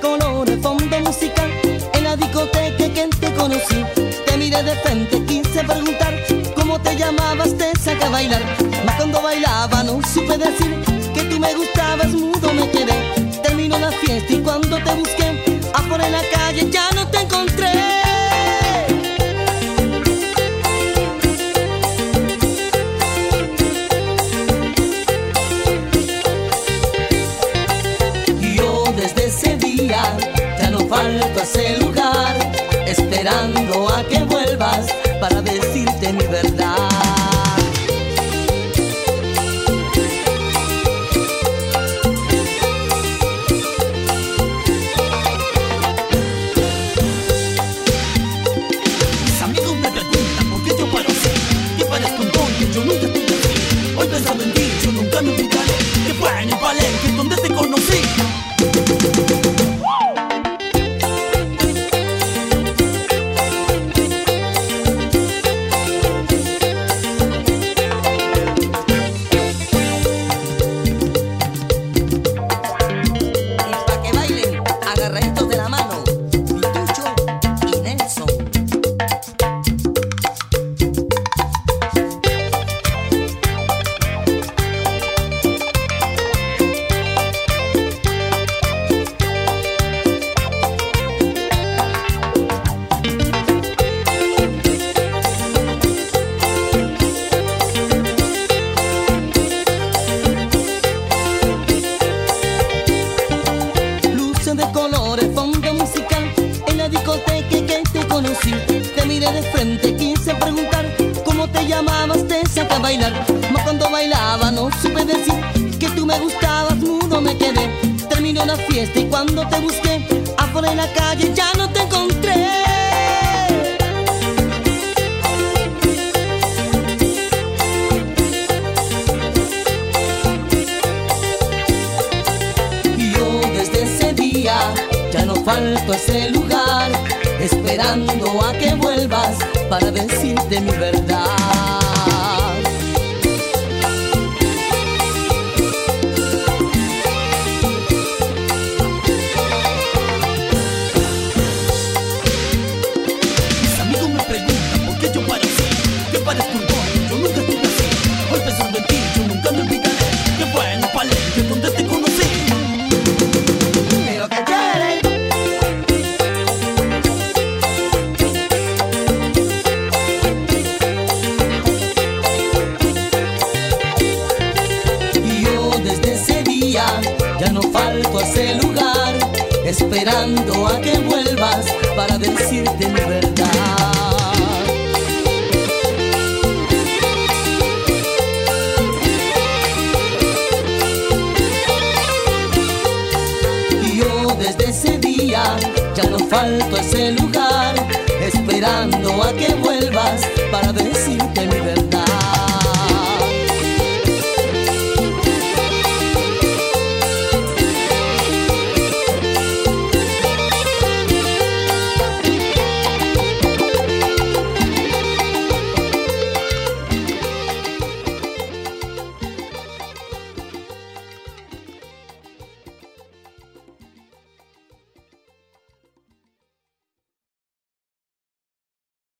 colores, fondo musical, en la discoteca que te conocí. Te miré de frente, quise preguntar cómo te llamabas, te saca a bailar. Mas cuando bailaba no supe decir que tú me gustabas, mudo me quedé. Terminó la fiesta y cuando te busqué, afuera en la calle ya no Mas cuando bailaba no supe decir Que tú me gustabas, mudo me quedé. Terminó la fiesta y cuando te busqué Afuera en la calle ya no te encontré. Y yo desde ese día ya no falto a ese lugar, esperando a que vuelvas para decirte mi verdad. Esperando a que vuelvas para decirte mi verdad. Y yo desde ese día ya no falto a ese lugar, esperando a que vuelvas para decirte